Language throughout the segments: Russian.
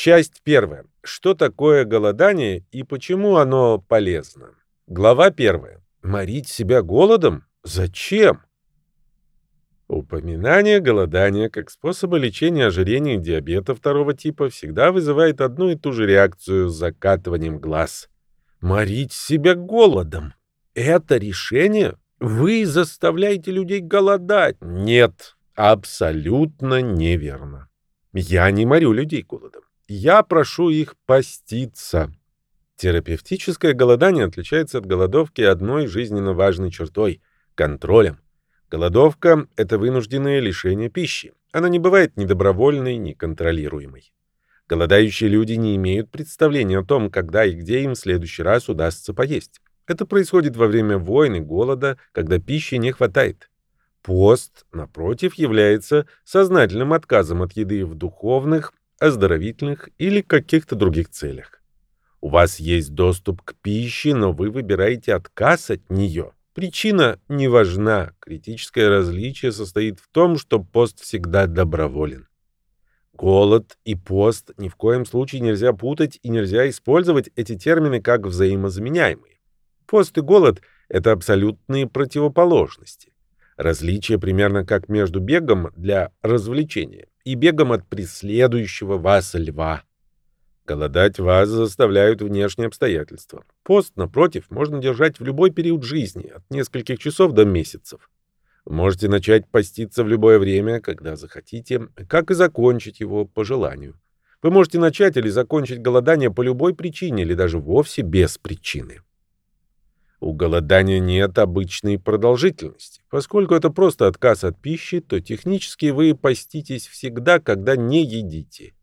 Часть первая. Что такое голодание и почему оно полезно? Глава первая. Морить себя голодом? Зачем? Упоминание голодания как способа лечения ожирения и диабета второго типа всегда вызывает одну и ту же реакцию с закатыванием глаз. Морить себя голодом. Это решение? Вы заставляете людей голодать. Нет, абсолютно неверно. Я не морю людей голодом. Я прошу их поститься. Терапевтическое голодание отличается от голодовки одной жизненно важной чертой – контролем. Голодовка – это вынужденное лишение пищи. Она не бывает ни добровольной, ни контролируемой. Голодающие люди не имеют представления о том, когда и где им в следующий раз удастся поесть. Это происходит во время войн и голода, когда пищи не хватает. Пост, напротив, является сознательным отказом от еды в духовных, оздоровительных или каких-то других целях. У вас есть доступ к пище, но вы выбираете отказ от нее. Причина не важна. Критическое различие состоит в том, что пост всегда доброволен. Голод и пост ни в коем случае нельзя путать и нельзя использовать эти термины как взаимозаменяемые. Пост и голод — это абсолютные противоположности. Различие примерно как между бегом для развлечения и бегом от преследующего вас льва. Голодать вас заставляют внешние обстоятельства. Пост, напротив, можно держать в любой период жизни, от нескольких часов до месяцев. Можете начать поститься в любое время, когда захотите, как и закончить его по желанию. Вы можете начать или закончить голодание по любой причине или даже вовсе без причины. У голодания нет обычной продолжительности. Поскольку это просто отказ от пищи, то технически вы поститесь всегда, когда не едите.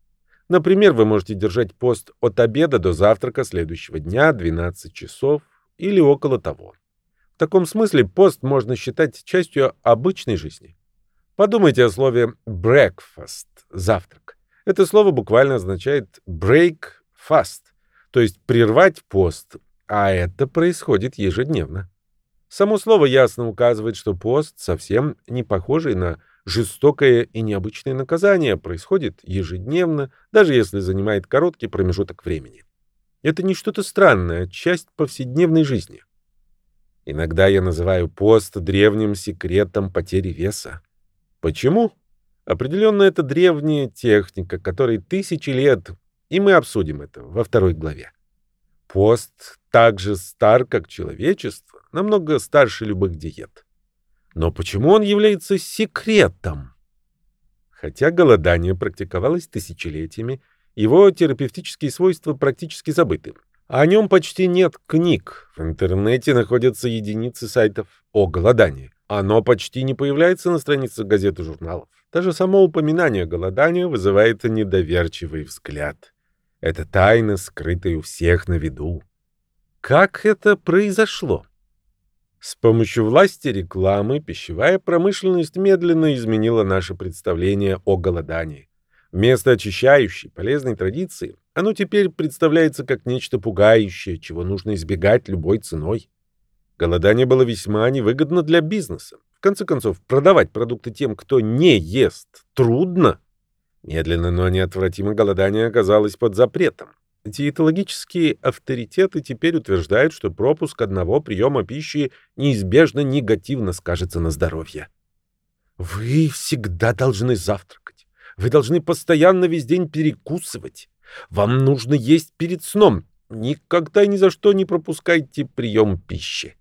Например, вы можете держать пост от обеда до завтрака следующего дня 12 часов или около того. В таком смысле пост можно считать частью обычной жизни. Подумайте о слове breakfast – завтрак. Это слово буквально означает break fast, то есть прервать пост, а это происходит ежедневно. Само слово ясно указывает, что пост, совсем не похожий на жестокое и необычное наказание, происходит ежедневно, даже если занимает короткий промежуток времени. Это не что-то странное, а часть повседневной жизни. Иногда я называю пост древним секретом потери веса. Почему? Определенно, это древняя техника, которой тысячи лет, и мы обсудим это во второй главе. Пост так же стар, как человечество, намного старше любых диет. Но почему он является секретом? Хотя голодание практиковалось тысячелетиями, его терапевтические свойства практически забыты. О нем почти нет книг. В интернете находятся единицы сайтов о голодании. Оно почти не появляется на страницах газет и журналов. Даже само упоминание голодания вызывает недоверчивый взгляд. Это тайна, скрытая у всех на виду. Как это произошло? С помощью власти рекламы пищевая промышленность медленно изменила наше представление о голодании. Вместо очищающей, полезной традиции, оно теперь представляется как нечто пугающее, чего нужно избегать любой ценой. Голодание было весьма невыгодно для бизнеса. В конце концов, продавать продукты тем, кто не ест, трудно. Медленно, но неотвратимо голодание оказалось под запретом. Диетологические авторитеты теперь утверждают, что пропуск одного приема пищи неизбежно негативно скажется на здоровье. Вы всегда должны завтракать. Вы должны постоянно весь день перекусывать. Вам нужно есть перед сном. Никогда и ни за что не пропускайте прием пищи.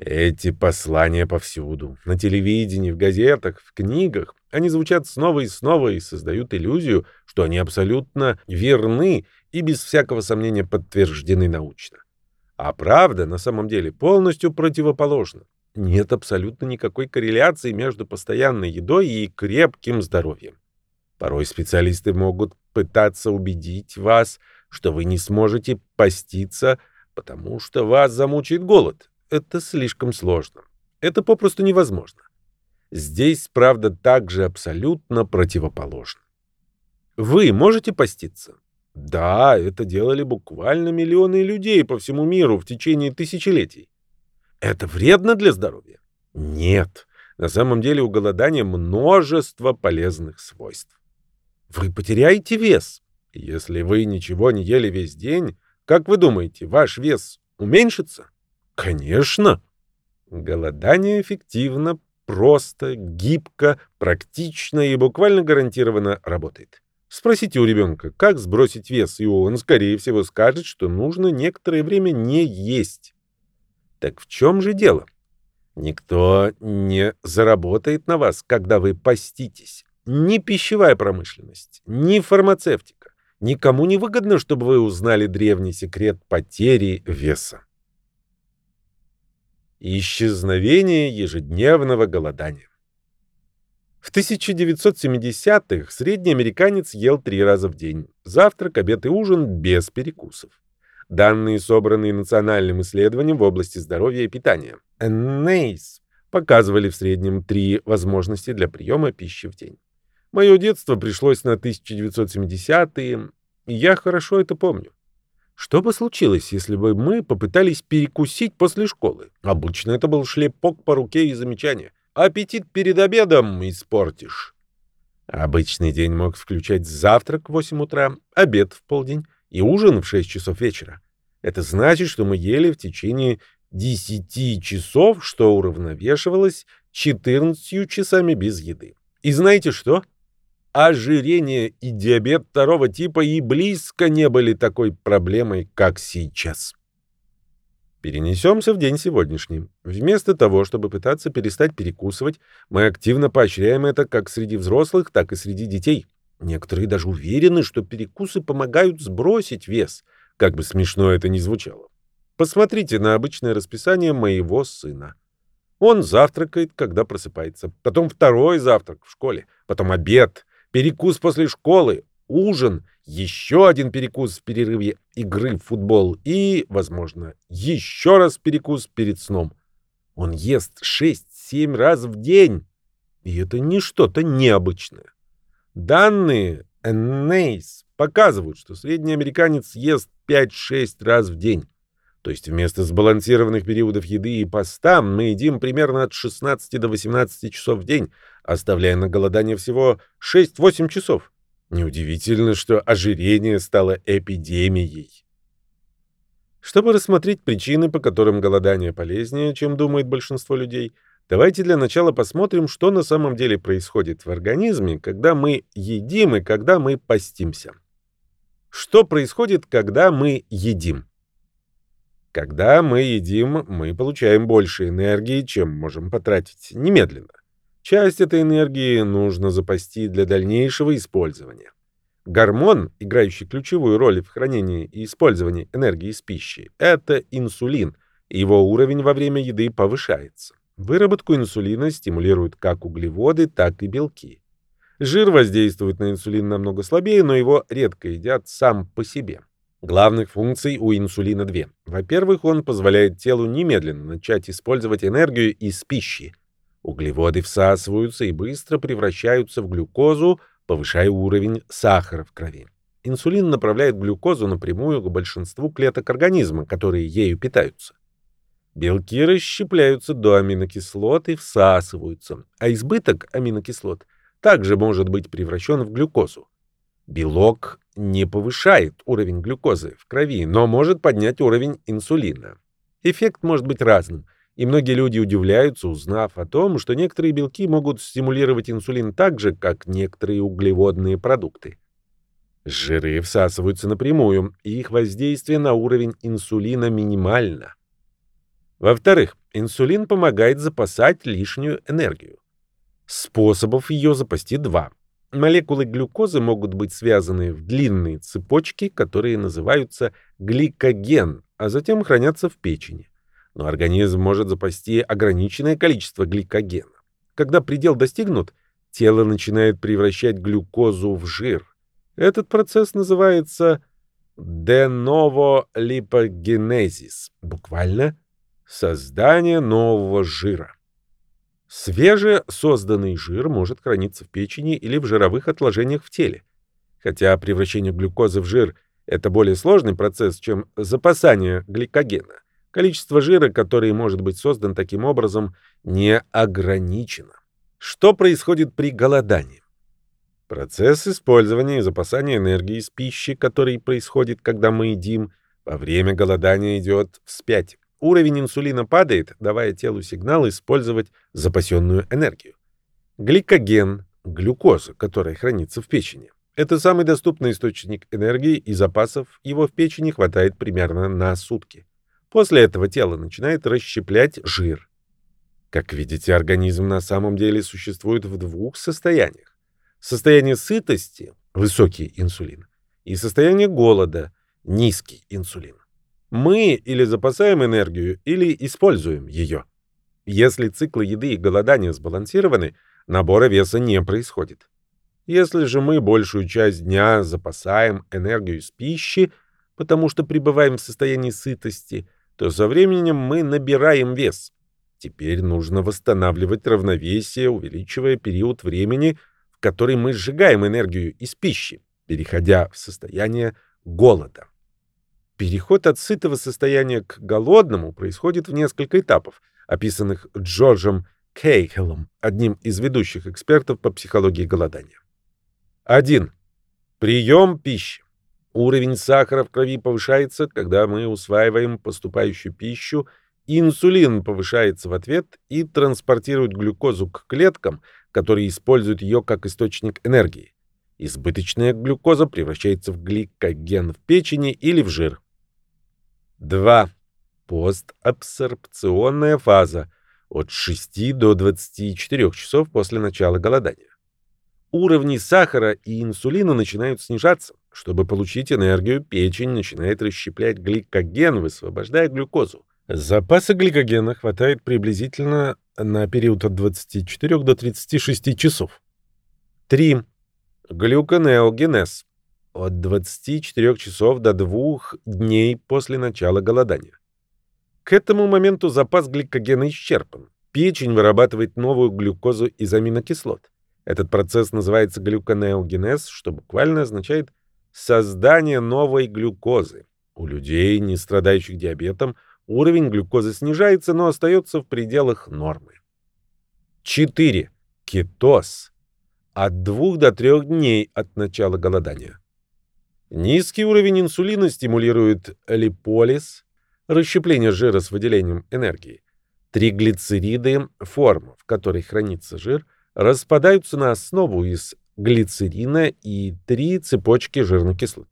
Эти послания повсюду. На телевидении, в газетах, в книгах. Они звучат снова и снова и создают иллюзию, что они абсолютно верны и без всякого сомнения подтверждены научно. А правда на самом деле полностью противоположна. Нет абсолютно никакой корреляции между постоянной едой и крепким здоровьем. Порой специалисты могут пытаться убедить вас, что вы не сможете поститься, потому что вас замучает голод. Это слишком сложно. Это попросту невозможно. Здесь правда также абсолютно противоположна. Вы можете поститься? Да, это делали буквально миллионы людей по всему миру в течение тысячелетий. Это вредно для здоровья? Нет. На самом деле у голодания множество полезных свойств. Вы потеряете вес. Если вы ничего не ели весь день, как вы думаете, ваш вес уменьшится? Конечно. Голодание эффективно, просто, гибко, практично и буквально гарантированно работает. Спросите у ребенка, как сбросить вес, и он, скорее всего, скажет, что нужно некоторое время не есть. Так в чем же дело? Никто не заработает на вас, когда вы поститесь. Ни пищевая промышленность, ни фармацевтика. Никому не выгодно, чтобы вы узнали древний секрет потери веса. Исчезновение ежедневного голодания. В 1970-х средний американец ел три раза в день. Завтрак, обед и ужин без перекусов. Данные, собранные национальным исследованием в области здоровья и питания, NACE, показывали в среднем три возможности для приема пищи в день. Мое детство пришлось на 1970-е, и я хорошо это помню. Что бы случилось, если бы мы попытались перекусить после школы? Обычно это был шлепок по руке и замечание. Аппетит перед обедом испортишь. Обычный день мог включать завтрак в 8 утра, обед в полдень и ужин в 6 часов вечера. Это значит, что мы ели в течение 10 часов, что уравновешивалось 14 часами без еды. И знаете что? Ожирение и диабет второго типа и близко не были такой проблемой, как сейчас. Перенесемся в день сегодняшний. Вместо того, чтобы пытаться перестать перекусывать, мы активно поощряем это как среди взрослых, так и среди детей. Некоторые даже уверены, что перекусы помогают сбросить вес, как бы смешно это ни звучало. Посмотрите на обычное расписание моего сына. Он завтракает, когда просыпается, потом второй завтрак в школе, потом обед, перекус после школы, ужин, еще один перекус в перерыве игры в футбол и, возможно, еще раз перекус перед сном. Он ест 6-7 раз в день, и это не что-то необычное. Данные NACE показывают, что средний американец ест 5-6 раз в день. То есть вместо сбалансированных периодов еды и поста мы едим примерно от 16 до 18 часов в день, оставляя на голодание всего 6-8 часов. Неудивительно, что ожирение стало эпидемией. Чтобы рассмотреть причины, по которым голодание полезнее, чем думает большинство людей, давайте для начала посмотрим, что на самом деле происходит в организме, когда мы едим и когда мы постимся. Что происходит, когда мы едим? Когда мы едим, мы получаем больше энергии, чем можем потратить немедленно. Часть этой энергии нужно запасти для дальнейшего использования. Гормон, играющий ключевую роль в хранении и использовании энергии из пищи, это инсулин, его уровень во время еды повышается. Выработку инсулина стимулируют как углеводы, так и белки. Жир воздействует на инсулин намного слабее, но его редко едят сам по себе. Главных функций у инсулина две. Во-первых, он позволяет телу немедленно начать использовать энергию из пищи. Углеводы всасываются и быстро превращаются в глюкозу, повышая уровень сахара в крови. Инсулин направляет глюкозу напрямую к большинству клеток организма, которые ею питаются. Белки расщепляются до аминокислот и всасываются, а избыток аминокислот также может быть превращен в глюкозу. Белок не повышает уровень глюкозы в крови, но может поднять уровень инсулина. Эффект может быть разным, и многие люди удивляются, узнав о том, что некоторые белки могут стимулировать инсулин так же, как некоторые углеводные продукты. Жиры всасываются напрямую, и их воздействие на уровень инсулина минимально. Во-вторых, инсулин помогает запасать лишнюю энергию. Способов ее запасти два. Молекулы глюкозы могут быть связаны в длинные цепочки, которые называются гликоген, а затем хранятся в печени. Но организм может запасти ограниченное количество гликогена. Когда предел достигнут, тело начинает превращать глюкозу в жир. Этот процесс называется деноволипогенезис, буквально создание нового жира. Свежесозданный жир может храниться в печени или в жировых отложениях в теле. Хотя превращение глюкозы в жир – это более сложный процесс, чем запасание гликогена. Количество жира, который может быть создан таким образом, не ограничено. Что происходит при голодании? Процесс использования и запасания энергии из пищи, который происходит, когда мы едим, во время голодания идет вспять. Уровень инсулина падает, давая телу сигнал использовать запасенную энергию. Гликоген – глюкоза, которая хранится в печени. Это самый доступный источник энергии, и запасов его в печени хватает примерно на сутки. После этого тело начинает расщеплять жир. Как видите, организм на самом деле существует в двух состояниях. Состояние сытости – высокий инсулин, и состояние голода – низкий инсулин. Мы или запасаем энергию, или используем ее. Если циклы еды и голодания сбалансированы, набора веса не происходит. Если же мы большую часть дня запасаем энергию из пищи, потому что пребываем в состоянии сытости, то со временем мы набираем вес. Теперь нужно восстанавливать равновесие, увеличивая период времени, в который мы сжигаем энергию из пищи, переходя в состояние голода. Переход от сытого состояния к голодному происходит в несколько этапов, описанных Джорджем Кейхелом, одним из ведущих экспертов по психологии голодания. 1. Прием пищи. Уровень сахара в крови повышается, когда мы усваиваем поступающую пищу, инсулин повышается в ответ и транспортирует глюкозу к клеткам, которые используют ее как источник энергии. Избыточная глюкоза превращается в гликоген в печени или в жир. 2. Постобсорбционная фаза от 6 до 24 часов после начала голодания. Уровни сахара и инсулина начинают снижаться. Чтобы получить энергию, печень начинает расщеплять гликоген, высвобождая глюкозу. Запаса гликогена хватает приблизительно на период от 24 до 36 часов. 3. Глюконеогенез от 24 часов до 2 дней после начала голодания. К этому моменту запас гликогена исчерпан. Печень вырабатывает новую глюкозу из аминокислот. Этот процесс называется глюконеогенез, что буквально означает создание новой глюкозы. У людей, не страдающих диабетом, уровень глюкозы снижается, но остается в пределах нормы. 4. Кетоз. От 2 до 3 дней от начала голодания. Низкий уровень инсулина стимулирует липолиз, расщепление жира с выделением энергии. Триглицериды, форма, в которой хранится жир, распадаются на основу из глицерина и три цепочки жирных кислот.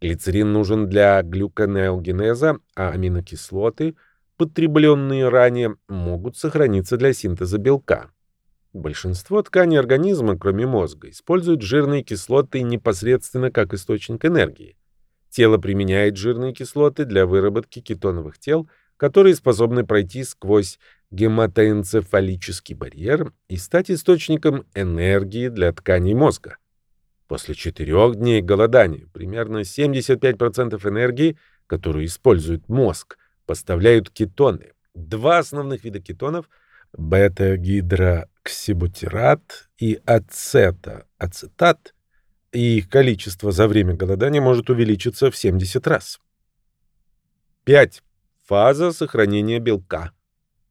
Глицерин нужен для глюконеогенеза, а аминокислоты, потребленные ранее, могут сохраниться для синтеза белка. Большинство тканей организма, кроме мозга, используют жирные кислоты непосредственно как источник энергии. Тело применяет жирные кислоты для выработки кетоновых тел, которые способны пройти сквозь гематоэнцефалический барьер и стать источником энергии для тканей мозга. После четырех дней голодания примерно 75% энергии, которую использует мозг, поставляют кетоны. Два основных вида кетонов – бета-гидроксибутират и ацета-ацетат, и их количество за время голодания может увеличиться в 70 раз. 5. Фаза сохранения белка.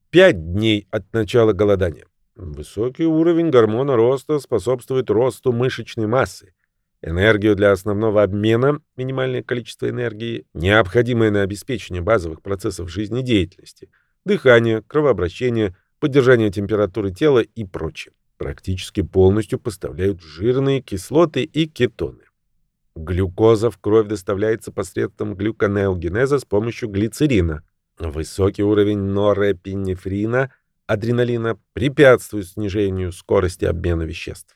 5 дней от начала голодания. Высокий уровень гормона роста способствует росту мышечной массы. Энергию для основного обмена, минимальное количество энергии, необходимое на обеспечение базовых процессов жизнедеятельности, дыхание, кровообращение, поддержание температуры тела и прочее. Практически полностью поставляют жирные кислоты и кетоны. Глюкоза в кровь доставляется посредством глюконеогенеза с помощью глицерина. Высокий уровень норепинефрина, адреналина, препятствует снижению скорости обмена веществ.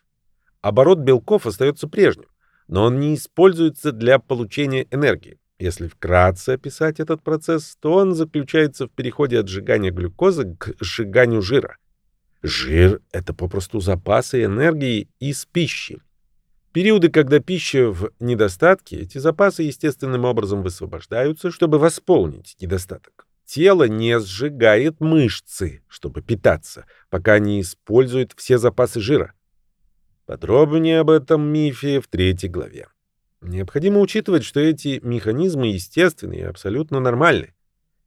Оборот белков остается прежним, но он не используется для получения энергии. Если вкратце описать этот процесс, то он заключается в переходе от сжигания глюкозы к сжиганию жира. Жир — это попросту запасы энергии из пищи. Периоды, когда пища в недостатке, эти запасы естественным образом высвобождаются, чтобы восполнить недостаток. Тело не сжигает мышцы, чтобы питаться, пока не использует все запасы жира. Подробнее об этом мифе в третьей главе. Необходимо учитывать, что эти механизмы естественны и абсолютно нормальны.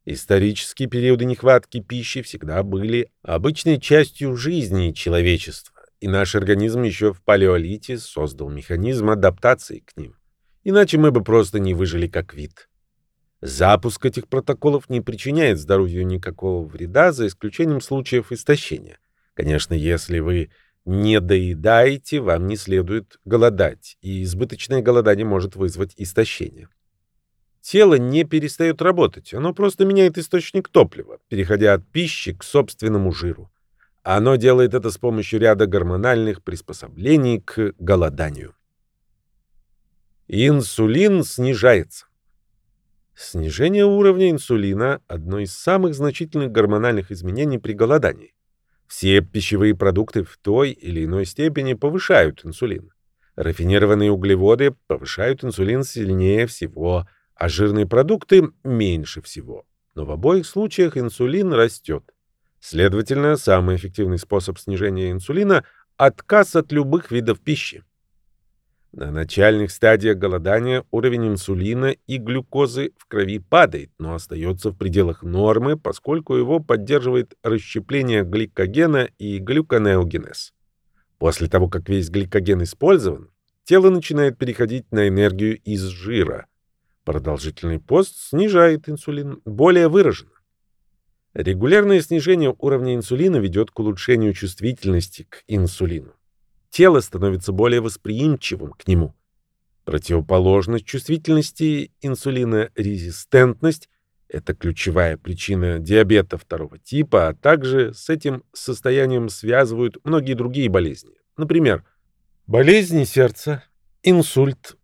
Исторические периоды нехватки пищи всегда были обычной частью жизни человечества, И наш организм еще в палеолите создал механизм адаптации к ним. Иначе мы бы просто не выжили как вид. Запуск этих протоколов не причиняет здоровью никакого вреда, за исключением случаев истощения. Конечно, если вы не доедаете, вам не следует голодать, и избыточное голодание может вызвать истощение. Тело не перестает работать, оно просто меняет источник топлива, переходя от пищи к собственному жиру. Оно делает это с помощью ряда гормональных приспособлений к голоданию. Инсулин снижается. Снижение уровня инсулина – одно из самых значительных гормональных изменений при голодании. Все пищевые продукты в той или иной степени повышают инсулин. Рафинированные углеводы повышают инсулин сильнее всего, а жирные продукты – меньше всего. Но в обоих случаях инсулин растет. Следовательно, самый эффективный способ снижения инсулина – отказ от любых видов пищи. На начальных стадиях голодания уровень инсулина и глюкозы в крови падает, но остается в пределах нормы, поскольку его поддерживает расщепление гликогена и глюконеогенез. После того, как весь гликоген использован, тело начинает переходить на энергию из жира. Продолжительный пост снижает инсулин более выраженно. Регулярное снижение уровня инсулина ведет к улучшению чувствительности к инсулину тело становится более восприимчивым к нему. Противоположность чувствительности инсулина – резистентность – это ключевая причина диабета второго типа, а также с этим состоянием связывают многие другие болезни. Например, болезнь сердца, инсульт,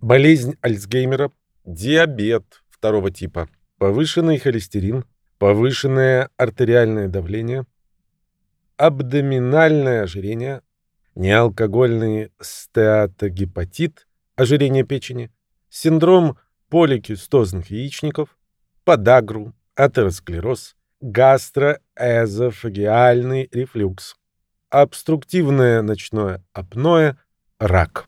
болезнь Альцгеймера, диабет второго типа, повышенный холестерин, повышенное артериальное давление, абдоминальное ожирение, неалкогольный стеатогепатит, ожирение печени, синдром поликистозных яичников, подагру, атеросклероз, гастроэзофагиальный рефлюкс, обструктивное ночное апноэ, рак.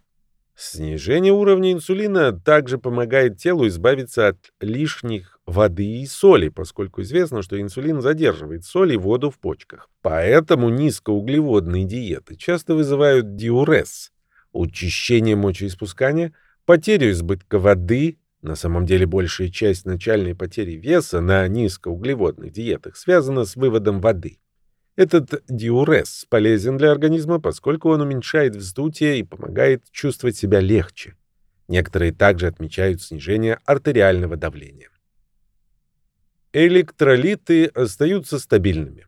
Снижение уровня инсулина также помогает телу избавиться от лишних воды и соли, поскольку известно, что инсулин задерживает соль и воду в почках. Поэтому низкоуглеводные диеты часто вызывают диурез, учащение мочеиспускания, потерю избытка воды, на самом деле большая часть начальной потери веса на низкоуглеводных диетах связана с выводом воды. Этот диурез полезен для организма, поскольку он уменьшает вздутие и помогает чувствовать себя легче. Некоторые также отмечают снижение артериального давления. Электролиты остаются стабильными.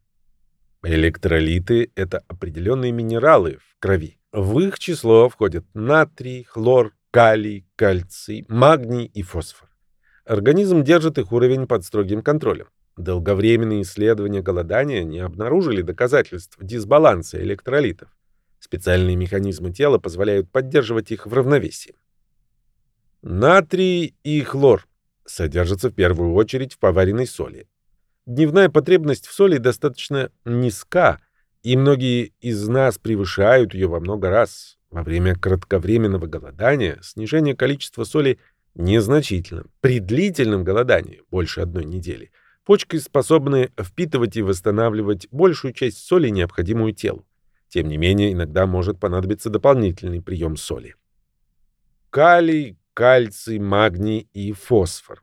Электролиты — это определенные минералы в крови. В их число входят натрий, хлор, калий, кальций, магний и фосфор. Организм держит их уровень под строгим контролем. Долговременные исследования голодания не обнаружили доказательств дисбаланса электролитов. Специальные механизмы тела позволяют поддерживать их в равновесии. Натрий и хлор содержатся в первую очередь в поваренной соли. Дневная потребность в соли достаточно низка, и многие из нас превышают ее во много раз. Во время кратковременного голодания снижение количества соли незначительно. При длительном голодании, больше одной недели, Почки способны впитывать и восстанавливать большую часть соли, необходимую телу. Тем не менее, иногда может понадобиться дополнительный прием соли. Калий, кальций, магний и фосфор.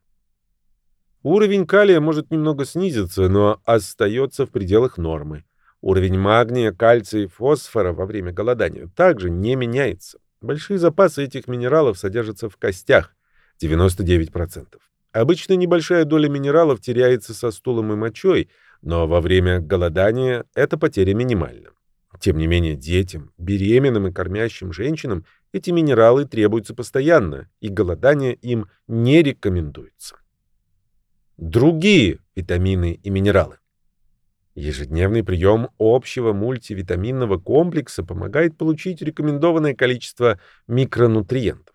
Уровень калия может немного снизиться, но остается в пределах нормы. Уровень магния, кальция и фосфора во время голодания также не меняется. Большие запасы этих минералов содержатся в костях – 99%. Обычно небольшая доля минералов теряется со стулом и мочой, но во время голодания эта потеря минимальна. Тем не менее, детям, беременным и кормящим женщинам эти минералы требуются постоянно, и голодание им не рекомендуется. Другие витамины и минералы. Ежедневный прием общего мультивитаминного комплекса помогает получить рекомендованное количество микронутриентов.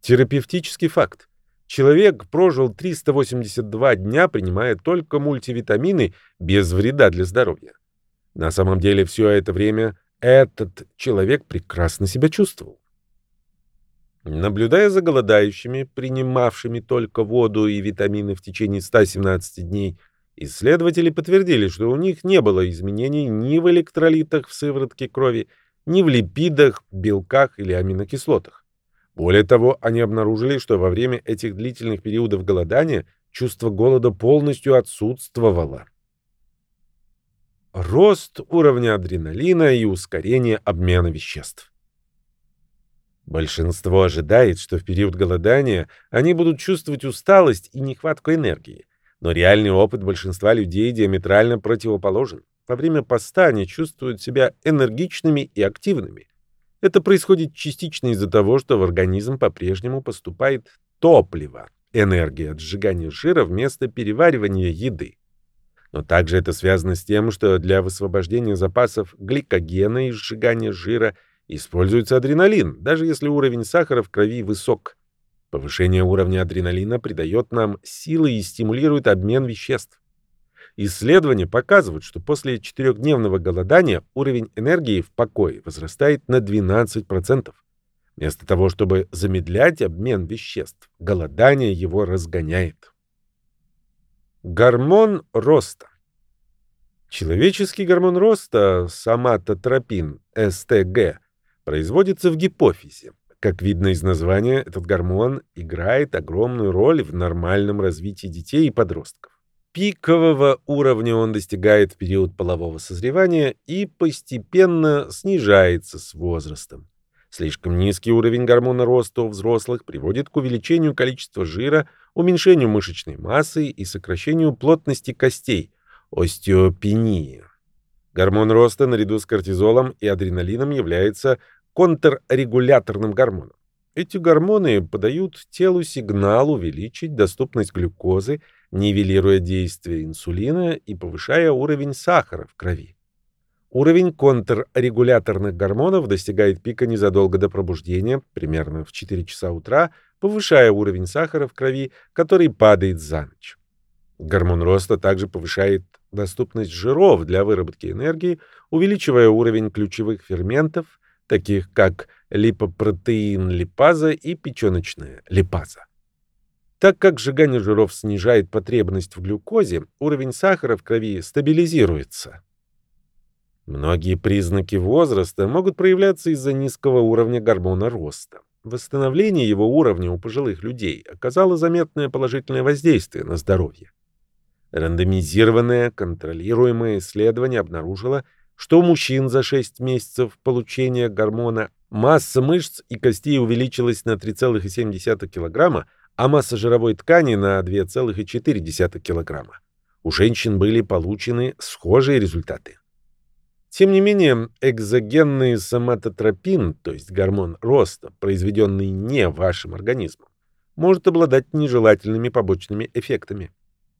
Терапевтический факт. Человек прожил 382 дня, принимая только мультивитамины без вреда для здоровья. На самом деле все это время этот человек прекрасно себя чувствовал. Наблюдая за голодающими, принимавшими только воду и витамины в течение 117 дней, исследователи подтвердили, что у них не было изменений ни в электролитах в сыворотке крови, ни в липидах, белках или аминокислотах. Более того, они обнаружили, что во время этих длительных периодов голодания чувство голода полностью отсутствовало. Рост уровня адреналина и ускорение обмена веществ. Большинство ожидает, что в период голодания они будут чувствовать усталость и нехватку энергии. Но реальный опыт большинства людей диаметрально противоположен. Во время поста они чувствуют себя энергичными и активными. Это происходит частично из-за того, что в организм по-прежнему поступает топливо, энергия от сжигания жира вместо переваривания еды. Но также это связано с тем, что для высвобождения запасов гликогена и сжигания жира используется адреналин, даже если уровень сахара в крови высок. Повышение уровня адреналина придает нам силы и стимулирует обмен веществ. Исследования показывают, что после четырехдневного голодания уровень энергии в покое возрастает на 12%. Вместо того, чтобы замедлять обмен веществ, голодание его разгоняет. Гормон роста. Человеческий гормон роста, соматотропин, СТГ, производится в гипофизе. Как видно из названия, этот гормон играет огромную роль в нормальном развитии детей и подростков. Пикового уровня он достигает в период полового созревания и постепенно снижается с возрастом. Слишком низкий уровень гормона роста у взрослых приводит к увеличению количества жира, уменьшению мышечной массы и сокращению плотности костей – остеопении. Гормон роста наряду с кортизолом и адреналином является контррегуляторным гормоном. Эти гормоны подают телу сигнал увеличить доступность глюкозы – нивелируя действие инсулина и повышая уровень сахара в крови. Уровень контррегуляторных гормонов достигает пика незадолго до пробуждения, примерно в 4 часа утра, повышая уровень сахара в крови, который падает за ночь. Гормон роста также повышает доступность жиров для выработки энергии, увеличивая уровень ключевых ферментов, таких как липопротеин липаза и печеночная липаза. Так как сжигание жиров снижает потребность в глюкозе, уровень сахара в крови стабилизируется. Многие признаки возраста могут проявляться из-за низкого уровня гормона роста. Восстановление его уровня у пожилых людей оказало заметное положительное воздействие на здоровье. Рандомизированное, контролируемое исследование обнаружило, что у мужчин за 6 месяцев получения гормона масса мышц и костей увеличилась на 3,7 кг, а масса жировой ткани на 2,4 кг. У женщин были получены схожие результаты. Тем не менее, экзогенный соматотропин, то есть гормон роста, произведенный не вашим организмом, может обладать нежелательными побочными эффектами.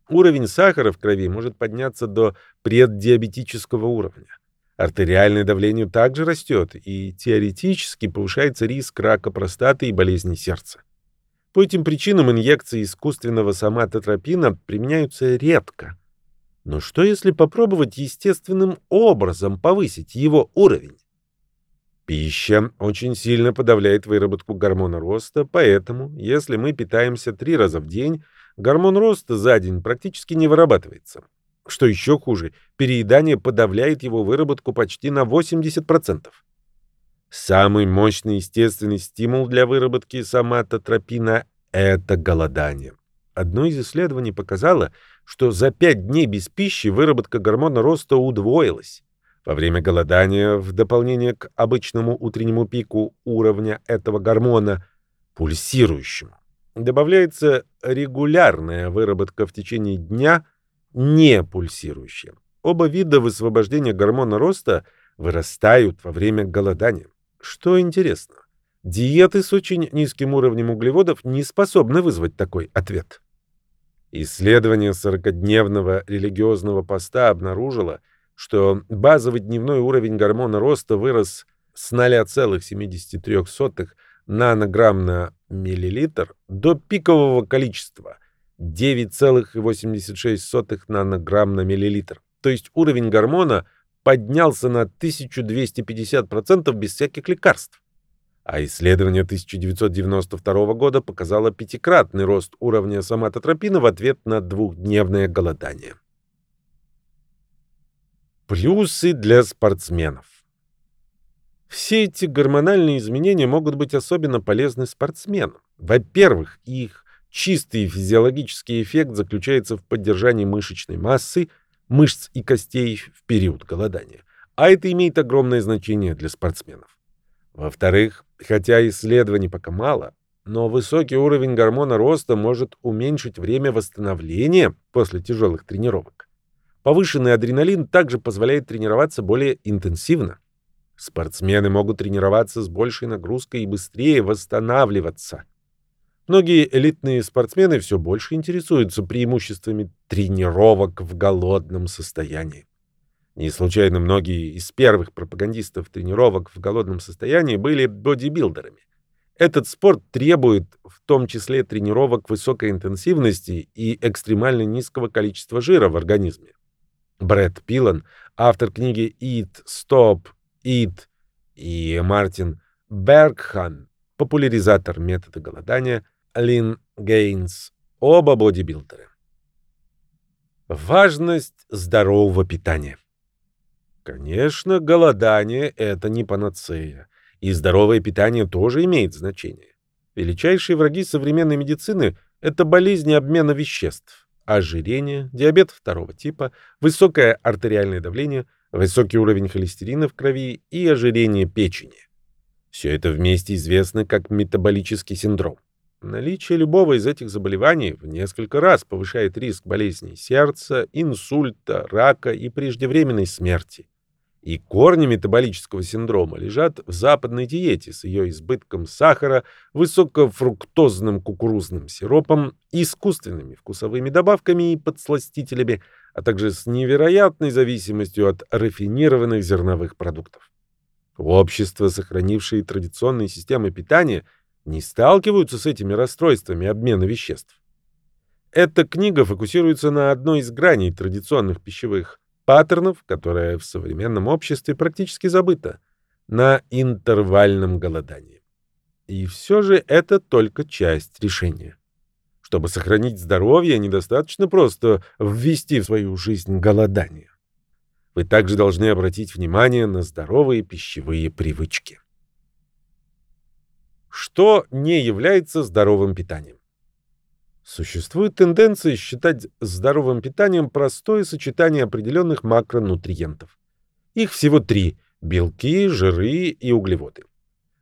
Уровень сахара в крови может подняться до преддиабетического уровня. Артериальное давление также растет, и теоретически повышается риск рака простаты и болезни сердца. По этим причинам инъекции искусственного соматотропина применяются редко. Но что если попробовать естественным образом повысить его уровень? Пища очень сильно подавляет выработку гормона роста, поэтому, если мы питаемся три раза в день, гормон роста за день практически не вырабатывается. Что еще хуже, переедание подавляет его выработку почти на 80%. Самый мощный естественный стимул для выработки соматотропина – это голодание. Одно из исследований показало, что за 5 дней без пищи выработка гормона роста удвоилась. Во время голодания, в дополнение к обычному утреннему пику уровня этого гормона, пульсирующему, добавляется регулярная выработка в течение дня, не пульсирующая. Оба вида высвобождения гормона роста вырастают во время голодания. Что интересно, диеты с очень низким уровнем углеводов не способны вызвать такой ответ. Исследование 40-дневного религиозного поста обнаружило, что базовый дневной уровень гормона роста вырос с 0,73 нанограмм на миллилитр до пикового количества 9,86 нанограмм на миллилитр. То есть уровень гормона поднялся на 1250% без всяких лекарств. А исследование 1992 года показало пятикратный рост уровня соматотропина в ответ на двухдневное голодание. Плюсы для спортсменов Все эти гормональные изменения могут быть особенно полезны спортсменам. Во-первых, их чистый физиологический эффект заключается в поддержании мышечной массы, мышц и костей в период голодания. А это имеет огромное значение для спортсменов. Во-вторых, хотя исследований пока мало, но высокий уровень гормона роста может уменьшить время восстановления после тяжелых тренировок. Повышенный адреналин также позволяет тренироваться более интенсивно. Спортсмены могут тренироваться с большей нагрузкой и быстрее восстанавливаться. Многие элитные спортсмены все больше интересуются преимуществами тренировок в голодном состоянии. Не случайно многие из первых пропагандистов тренировок в голодном состоянии были бодибилдерами. Этот спорт требует в том числе тренировок высокой интенсивности и экстремально низкого количества жира в организме. Брэд Пилан, автор книги «Eat, Stop, Eat» и Мартин Бергхан, популяризатор метода голодания, Лин Гейнс, оба бодибилдеры. Важность здорового питания. Конечно, голодание – это не панацея, и здоровое питание тоже имеет значение. Величайшие враги современной медицины – это болезни обмена веществ, ожирение, диабет второго типа, высокое артериальное давление, высокий уровень холестерина в крови и ожирение печени. Все это вместе известно как метаболический синдром. Наличие любого из этих заболеваний в несколько раз повышает риск болезней сердца, инсульта, рака и преждевременной смерти. И корни метаболического синдрома лежат в западной диете с ее избытком сахара, высокофруктозным кукурузным сиропом, искусственными вкусовыми добавками и подсластителями, а также с невероятной зависимостью от рафинированных зерновых продуктов. Общества, сохранившие традиционные системы питания, не сталкиваются с этими расстройствами обмена веществ. Эта книга фокусируется на одной из граней традиционных пищевых паттернов, которая в современном обществе практически забыта, на интервальном голодании. И все же это только часть решения. Чтобы сохранить здоровье, недостаточно просто ввести в свою жизнь голодание. Вы также должны обратить внимание на здоровые пищевые привычки. Что не является здоровым питанием? Существует тенденция считать здоровым питанием простое сочетание определенных макронутриентов. Их всего три – белки, жиры и углеводы.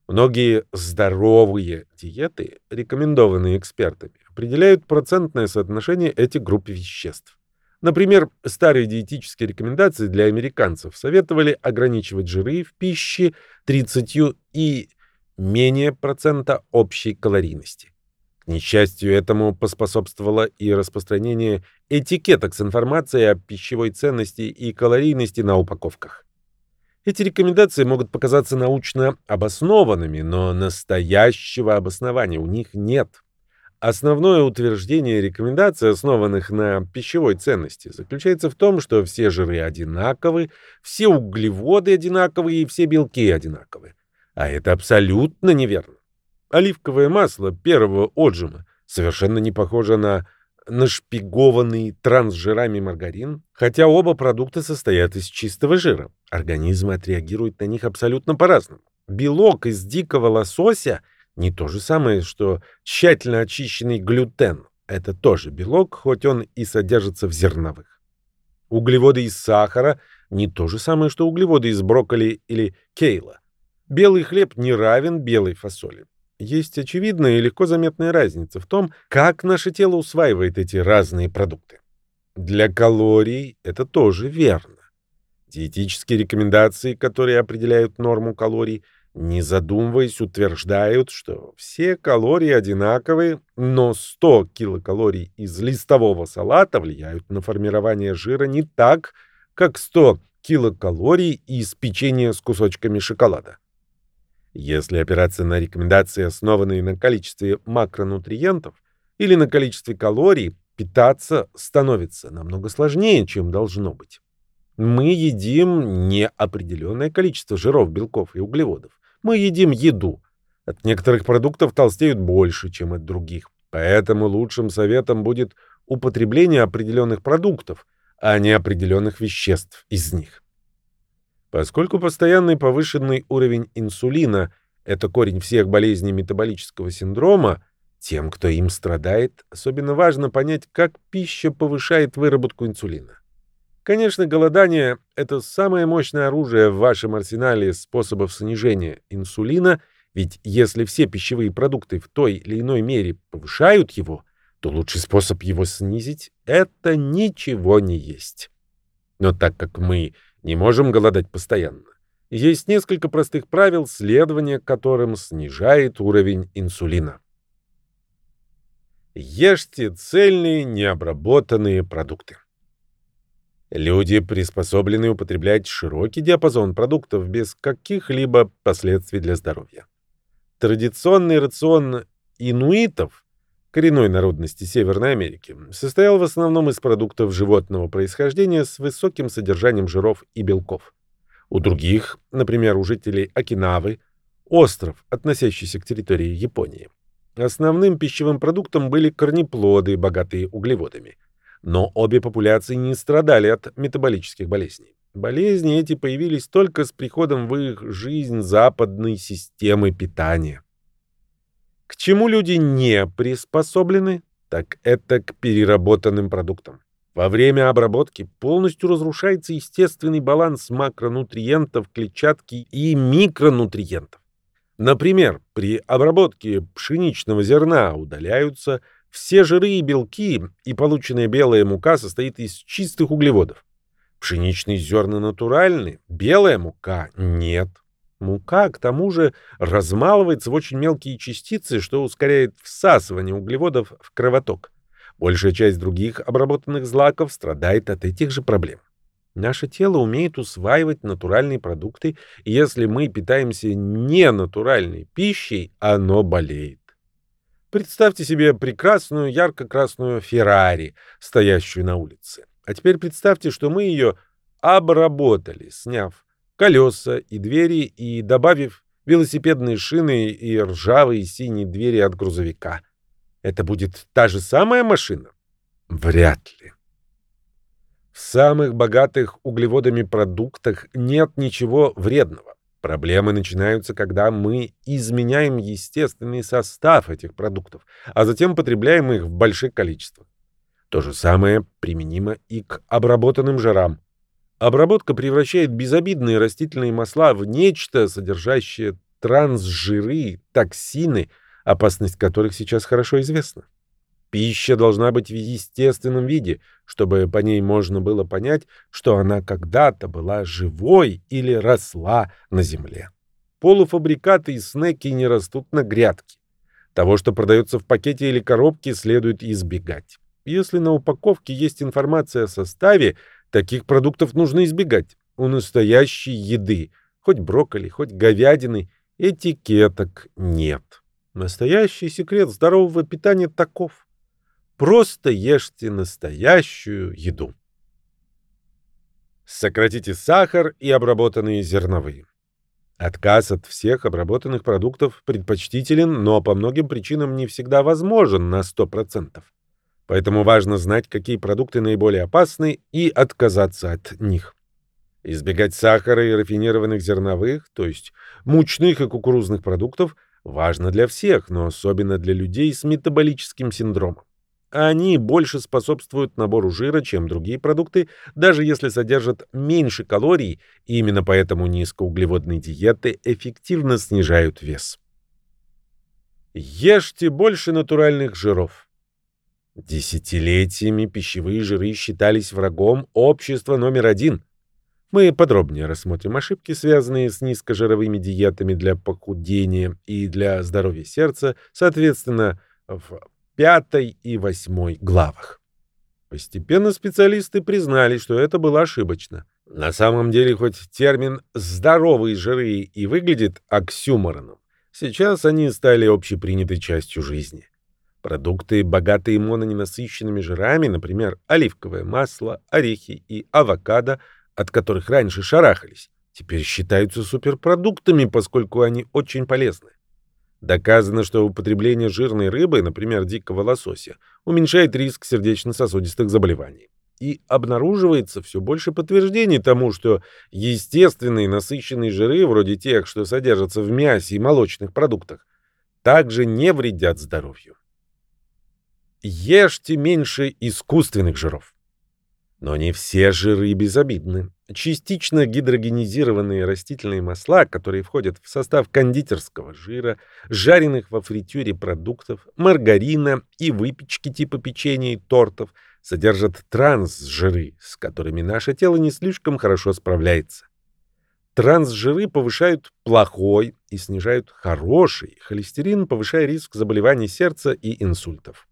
Многие здоровые диеты, рекомендованные экспертами, определяют процентное соотношение этих групп веществ. Например, старые диетические рекомендации для американцев советовали ограничивать жиры в пище 30 и менее процента общей калорийности. К несчастью, этому поспособствовало и распространение этикеток с информацией о пищевой ценности и калорийности на упаковках. Эти рекомендации могут показаться научно обоснованными, но настоящего обоснования у них нет. Основное утверждение рекомендаций, основанных на пищевой ценности, заключается в том, что все жиры одинаковы, все углеводы одинаковы и все белки одинаковы. А это абсолютно неверно. Оливковое масло первого отжима совершенно не похоже на нашпигованный трансжирами маргарин, хотя оба продукта состоят из чистого жира. Организмы отреагируют на них абсолютно по-разному. Белок из дикого лосося не то же самое, что тщательно очищенный глютен. Это тоже белок, хоть он и содержится в зерновых. Углеводы из сахара не то же самое, что углеводы из брокколи или кейла. Белый хлеб не равен белой фасоли. Есть очевидная и легко заметная разница в том, как наше тело усваивает эти разные продукты. Для калорий это тоже верно. Диетические рекомендации, которые определяют норму калорий, не задумываясь, утверждают, что все калории одинаковые, но 100 килокалорий из листового салата влияют на формирование жира не так, как 100 килокалорий из печенья с кусочками шоколада. Если опираться на рекомендации, основанные на количестве макронутриентов или на количестве калорий, питаться становится намного сложнее, чем должно быть. Мы едим неопределенное количество жиров, белков и углеводов. Мы едим еду. От некоторых продуктов толстеют больше, чем от других. Поэтому лучшим советом будет употребление определенных продуктов, а не определенных веществ из них. Поскольку постоянный повышенный уровень инсулина – это корень всех болезней метаболического синдрома, тем, кто им страдает, особенно важно понять, как пища повышает выработку инсулина. Конечно, голодание – это самое мощное оружие в вашем арсенале способов снижения инсулина, ведь если все пищевые продукты в той или иной мере повышают его, то лучший способ его снизить – это ничего не есть. Но так как мы не можем голодать постоянно. Есть несколько простых правил, следование которым снижает уровень инсулина. Ешьте цельные необработанные продукты. Люди приспособлены употреблять широкий диапазон продуктов без каких-либо последствий для здоровья. Традиционный рацион инуитов коренной народности Северной Америки, состоял в основном из продуктов животного происхождения с высоким содержанием жиров и белков. У других, например, у жителей Окинавы, остров, относящийся к территории Японии, основным пищевым продуктом были корнеплоды, богатые углеводами. Но обе популяции не страдали от метаболических болезней. Болезни эти появились только с приходом в их жизнь западной системы питания. К чему люди не приспособлены, так это к переработанным продуктам. Во время обработки полностью разрушается естественный баланс макронутриентов, клетчатки и микронутриентов. Например, при обработке пшеничного зерна удаляются все жиры и белки, и полученная белая мука состоит из чистых углеводов. Пшеничные зерна натуральны, белая мука нет. Мука, к тому же, размалывается в очень мелкие частицы, что ускоряет всасывание углеводов в кровоток. Большая часть других обработанных злаков страдает от этих же проблем. Наше тело умеет усваивать натуральные продукты, и если мы питаемся не натуральной пищей, оно болеет. Представьте себе прекрасную ярко-красную Феррари, стоящую на улице. А теперь представьте, что мы ее обработали, сняв колеса и двери и добавив велосипедные шины и ржавые синие двери от грузовика. Это будет та же самая машина? Вряд ли. В самых богатых углеводами продуктах нет ничего вредного. Проблемы начинаются, когда мы изменяем естественный состав этих продуктов, а затем потребляем их в больших количествах. То же самое применимо и к обработанным жирам. Обработка превращает безобидные растительные масла в нечто, содержащее трансжиры, токсины, опасность которых сейчас хорошо известна. Пища должна быть в естественном виде, чтобы по ней можно было понять, что она когда-то была живой или росла на земле. Полуфабрикаты и снеки не растут на грядке. Того, что продается в пакете или коробке, следует избегать. Если на упаковке есть информация о составе, Таких продуктов нужно избегать. У настоящей еды, хоть брокколи, хоть говядины, этикеток нет. Настоящий секрет здорового питания таков. Просто ешьте настоящую еду. Сократите сахар и обработанные зерновые. Отказ от всех обработанных продуктов предпочтителен, но по многим причинам не всегда возможен на 100%. Поэтому важно знать, какие продукты наиболее опасны, и отказаться от них. Избегать сахара и рафинированных зерновых, то есть мучных и кукурузных продуктов, важно для всех, но особенно для людей с метаболическим синдромом. Они больше способствуют набору жира, чем другие продукты, даже если содержат меньше калорий, и именно поэтому низкоуглеводные диеты эффективно снижают вес. Ешьте больше натуральных жиров. Десятилетиями пищевые жиры считались врагом общества номер один. Мы подробнее рассмотрим ошибки, связанные с низкожировыми диетами для похудения и для здоровья сердца, соответственно, в пятой и восьмой главах. Постепенно специалисты признали, что это было ошибочно. На самом деле, хоть термин «здоровые жиры» и выглядит оксюмороном, сейчас они стали общепринятой частью жизни. Продукты, богатые мононенасыщенными жирами, например, оливковое масло, орехи и авокадо, от которых раньше шарахались, теперь считаются суперпродуктами, поскольку они очень полезны. Доказано, что употребление жирной рыбы, например, дикого лосося, уменьшает риск сердечно-сосудистых заболеваний. и обнаруживается все больше подтверждений тому, что естественные насыщенные жиры, вроде тех, что содержатся в мясе и молочных продуктах, также не вредят здоровью. Ешьте меньше искусственных жиров. Но не все жиры безобидны. Частично гидрогенизированные растительные масла, которые входят в состав кондитерского жира, жареных во фритюре продуктов, маргарина и выпечки типа печенья и тортов, содержат трансжиры, с которыми наше тело не слишком хорошо справляется. Трансжиры повышают плохой и снижают хороший холестерин, повышая риск заболеваний сердца и инсультов.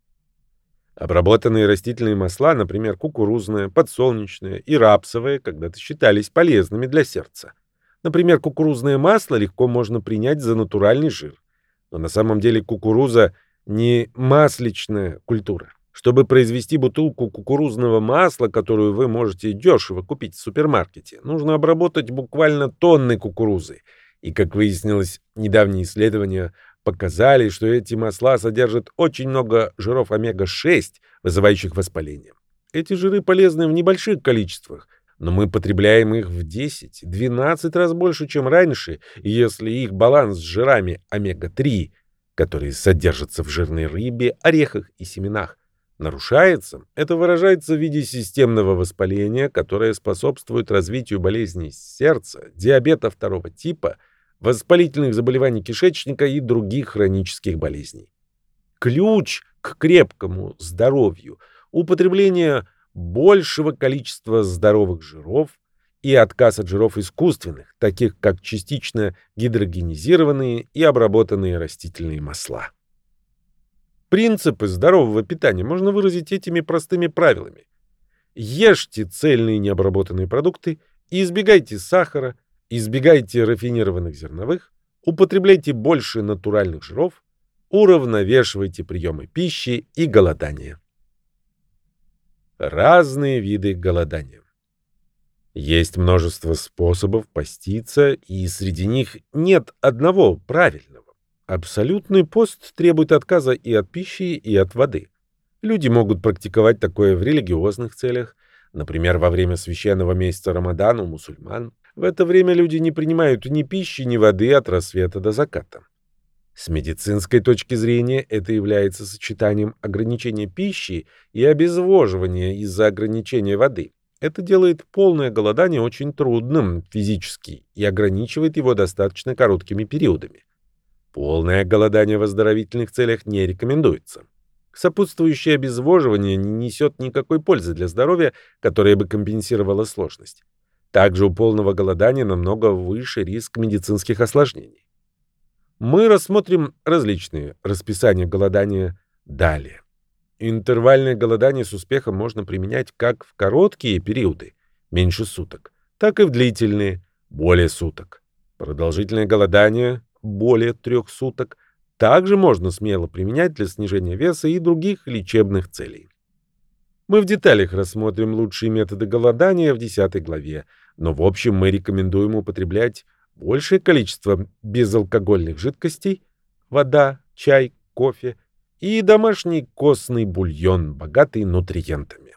Обработанные растительные масла, например, кукурузное, подсолнечное и рапсовое, когда-то считались полезными для сердца. Например, кукурузное масло легко можно принять за натуральный жир. Но на самом деле кукуруза не масличная культура. Чтобы произвести бутылку кукурузного масла, которую вы можете дешево купить в супермаркете, нужно обработать буквально тонны кукурузы. И, как выяснилось, недавние исследования показали, что эти масла содержат очень много жиров омега-6, вызывающих воспаление. Эти жиры полезны в небольших количествах, но мы потребляем их в 10-12 раз больше, чем раньше, если их баланс с жирами омега-3, которые содержатся в жирной рыбе, орехах и семенах, нарушается, это выражается в виде системного воспаления, которое способствует развитию болезней сердца, диабета второго типа – воспалительных заболеваний кишечника и других хронических болезней. Ключ к крепкому здоровью – употребление большего количества здоровых жиров и отказ от жиров искусственных, таких как частично гидрогенизированные и обработанные растительные масла. Принципы здорового питания можно выразить этими простыми правилами. Ешьте цельные необработанные продукты избегайте сахара, Избегайте рафинированных зерновых, употребляйте больше натуральных жиров, уравновешивайте приемы пищи и голодание. Разные виды голодания. Есть множество способов поститься, и среди них нет одного правильного. Абсолютный пост требует отказа и от пищи, и от воды. Люди могут практиковать такое в религиозных целях, например, во время священного месяца Рамадана у мусульман, в это время люди не принимают ни пищи, ни воды от рассвета до заката. С медицинской точки зрения это является сочетанием ограничения пищи и обезвоживания из-за ограничения воды. Это делает полное голодание очень трудным физически и ограничивает его достаточно короткими периодами. Полное голодание в оздоровительных целях не рекомендуется. Сопутствующее обезвоживание не несет никакой пользы для здоровья, которая бы компенсировала сложность. Также у полного голодания намного выше риск медицинских осложнений. Мы рассмотрим различные расписания голодания далее. Интервальное голодание с успехом можно применять как в короткие периоды, меньше суток, так и в длительные, более суток. Продолжительное голодание, более трех суток, также можно смело применять для снижения веса и других лечебных целей. Мы в деталях рассмотрим лучшие методы голодания в 10 главе, но в общем мы рекомендуем употреблять большее количество безалкогольных жидкостей, вода, чай, кофе и домашний костный бульон, богатый нутриентами.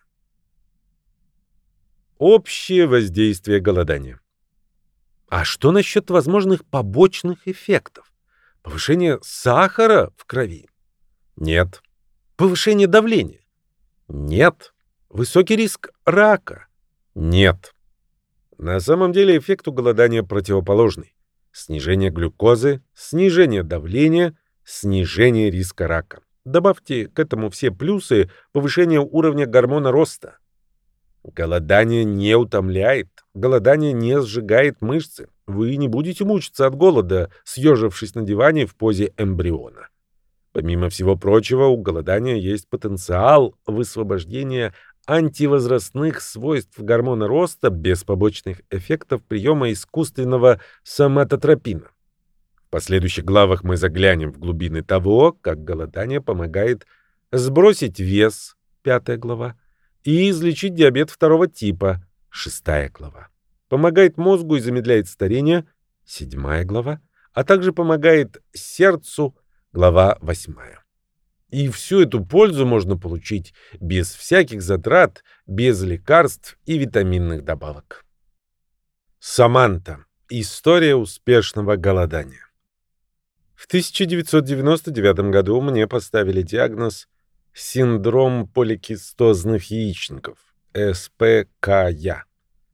Общее воздействие голодания. А что насчет возможных побочных эффектов? Повышение сахара в крови? Нет. Повышение давления? Нет. Высокий риск рака? Нет. На самом деле эффект голодания противоположный. Снижение глюкозы, снижение давления, снижение риска рака. Добавьте к этому все плюсы повышения уровня гормона роста. Голодание не утомляет, голодание не сжигает мышцы. Вы не будете мучиться от голода, съежившись на диване в позе эмбриона. Помимо всего прочего, у голодания есть потенциал высвобождения антивозрастных свойств гормона роста без побочных эффектов приема искусственного соматотропина. В последующих главах мы заглянем в глубины того, как голодание помогает сбросить вес, пятая глава, и излечить диабет второго типа, шестая глава. Помогает мозгу и замедляет старение, седьмая глава, а также помогает сердцу, глава восьмая. И всю эту пользу можно получить без всяких затрат, без лекарств и витаминных добавок. Саманта. История успешного голодания. В 1999 году мне поставили диагноз синдром поликистозных яичников, СПКЯ.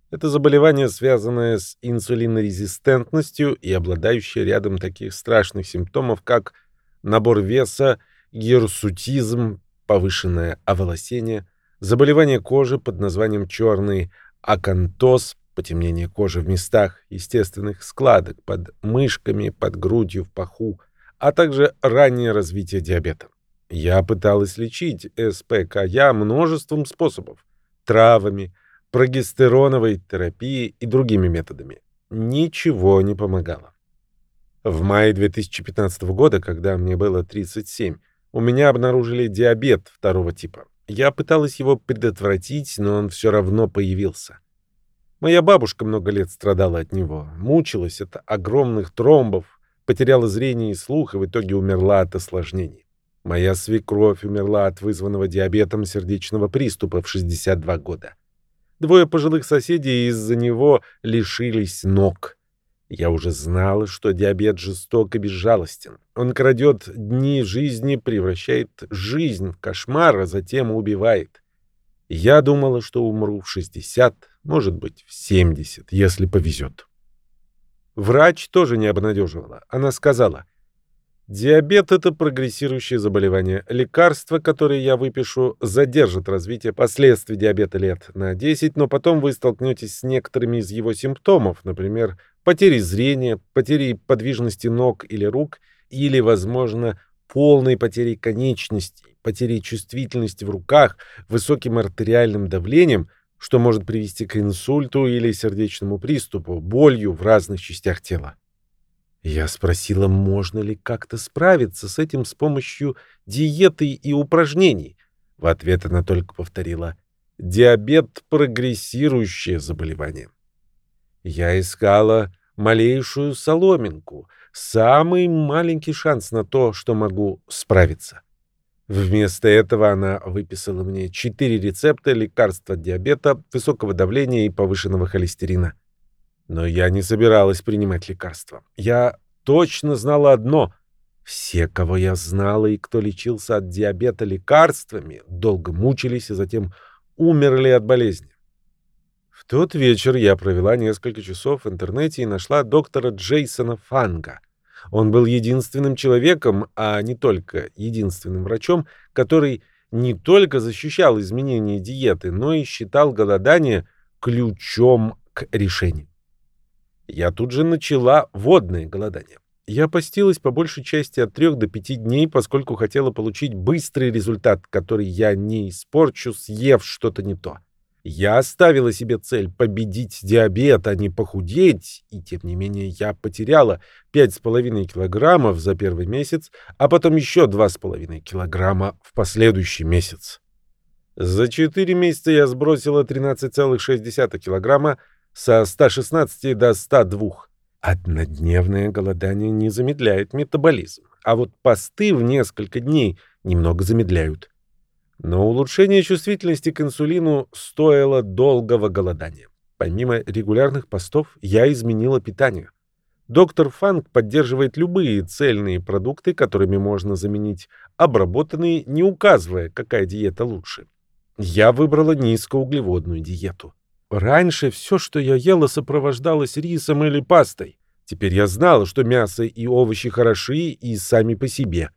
Это заболевание, связанное с инсулинорезистентностью и обладающее рядом таких страшных симптомов, как набор веса, гирсутизм, повышенное оволосение, заболевание кожи под названием черный акантоз, потемнение кожи в местах естественных складок под мышками, под грудью, в паху, а также раннее развитие диабета. Я пыталась лечить СПКЯ множеством способов – травами, прогестероновой терапией и другими методами. Ничего не помогало. В мае 2015 года, когда мне было 37, у меня обнаружили диабет второго типа. Я пыталась его предотвратить, но он все равно появился. Моя бабушка много лет страдала от него, мучилась от огромных тромбов, потеряла зрение и слух и в итоге умерла от осложнений. Моя свекровь умерла от вызванного диабетом сердечного приступа в 62 года. Двое пожилых соседей из-за него лишились ног. Я уже знал, что диабет жесток и безжалостен. Он крадет дни жизни, превращает жизнь в кошмар, а затем убивает. Я думала, что умру в 60, может быть, в 70, если повезет. Врач тоже не обнадеживала. Она сказала, Диабет – это прогрессирующее заболевание. Лекарства, которые я выпишу, задержат развитие последствий диабета лет на 10, но потом вы столкнетесь с некоторыми из его симптомов, например, потери зрения, потери подвижности ног или рук, или, возможно, полной потерей конечностей, потерей чувствительности в руках, высоким артериальным давлением, что может привести к инсульту или сердечному приступу, болью в разных частях тела. Я спросила, можно ли как-то справиться с этим с помощью диеты и упражнений. В ответ она только повторила «диабет – прогрессирующее заболевание». Я искала малейшую соломинку, самый маленький шанс на то, что могу справиться. Вместо этого она выписала мне четыре рецепта лекарств от диабета, высокого давления и повышенного холестерина. Но я не собиралась принимать лекарства. Я точно знала одно. Все, кого я знала и кто лечился от диабета лекарствами, долго мучились и затем умерли от болезни. Тот вечер я провела несколько часов в интернете и нашла доктора Джейсона Фанга. Он был единственным человеком, а не только единственным врачом, который не только защищал изменения диеты, но и считал голодание ключом к решению. Я тут же начала водное голодание. Я постилась по большей части от трех до пяти дней, поскольку хотела получить быстрый результат, который я не испорчу, съев что-то не то. Я оставила себе цель победить диабет, а не похудеть, и тем не менее я потеряла 5,5 килограммов за первый месяц, а потом еще 2,5 килограмма в последующий месяц. За 4 месяца я сбросила 13,6 килограмма, со 116 до 102. Однодневное голодание не замедляет метаболизм, а вот посты в несколько дней немного замедляют. Но улучшение чувствительности к инсулину стоило долгого голодания. Помимо регулярных постов, я изменила питание. Доктор Фанк поддерживает любые цельные продукты, которыми можно заменить обработанные, не указывая, какая диета лучше. Я выбрала низкоуглеводную диету. Раньше все, что я ела, сопровождалось рисом или пастой. Теперь я знала, что мясо и овощи хороши и сами по себе.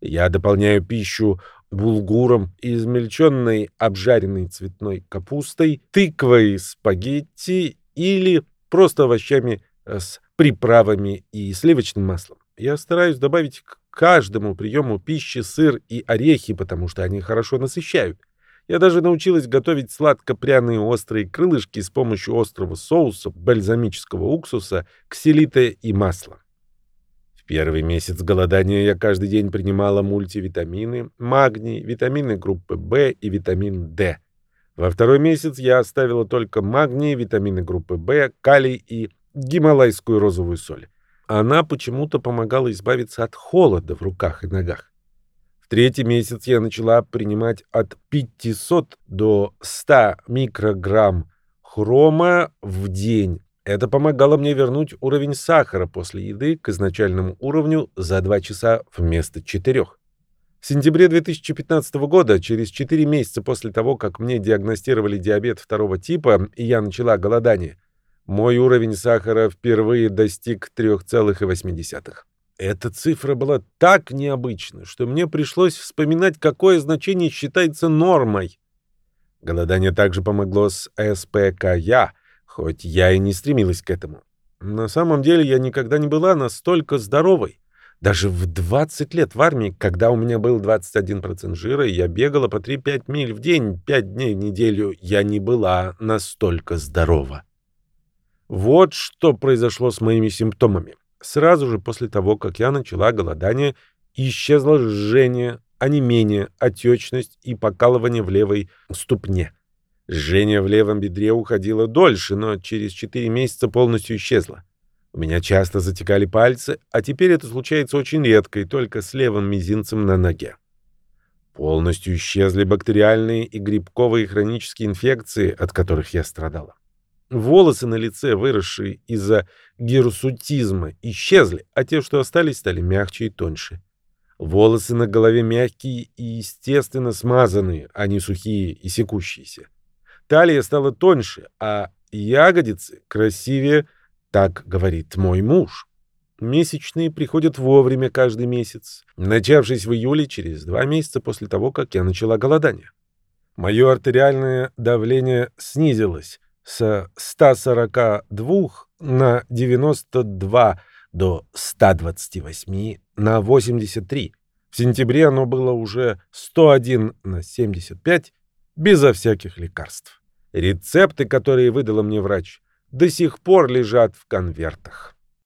Я дополняю пищу булгуром, измельченной обжаренной цветной капустой, тыквой, спагетти или просто овощами с приправами и сливочным маслом. Я стараюсь добавить к каждому приему пищи сыр и орехи, потому что они хорошо насыщают. Я даже научилась готовить сладко-пряные острые крылышки с помощью острого соуса, бальзамического уксуса, ксилита и масла. В первый месяц голодания я каждый день принимала мультивитамины, магний, витамины группы В и витамин D. Во второй месяц я оставила только магний, витамины группы В, калий и гималайскую розовую соль. Она почему-то помогала избавиться от холода в руках и ногах третий месяц я начала принимать от 500 до 100 микрограмм хрома в день. Это помогало мне вернуть уровень сахара после еды к изначальному уровню за 2 часа вместо 4. В сентябре 2015 года, через 4 месяца после того, как мне диагностировали диабет второго типа и я начала голодание, мой уровень сахара впервые достиг 3,8. Эта цифра была так необычна, что мне пришлось вспоминать, какое значение считается нормой. Голодание также помогло с СПКЯ, хоть я и не стремилась к этому. На самом деле я никогда не была настолько здоровой. Даже в 20 лет в армии, когда у меня был 21% жира, я бегала по 3-5 миль в день, 5 дней в неделю, я не была настолько здорова. Вот что произошло с моими симптомами. Сразу же после того, как я начала голодание, исчезло жжение, онемение, отечность и покалывание в левой ступне. Жжение в левом бедре уходило дольше, но через 4 месяца полностью исчезло. У меня часто затекали пальцы, а теперь это случается очень редко и только с левым мизинцем на ноге. Полностью исчезли бактериальные и грибковые хронические инфекции, от которых я страдала. Волосы на лице, выросшие из-за гирсутизма, исчезли, а те, что остались, стали мягче и тоньше. Волосы на голове мягкие и, естественно, смазанные, а не сухие и секущиеся. Талия стала тоньше, а ягодицы красивее, так говорит мой муж. Месячные приходят вовремя каждый месяц, начавшись в июле через два месяца после того, как я начала голодание. Мое артериальное давление снизилось, с 142 на 92 до 128 на 83. В сентябре оно было уже 101 на 75, безо всяких лекарств. Рецепты, которые выдала мне врач, до сих пор лежат в конвертах.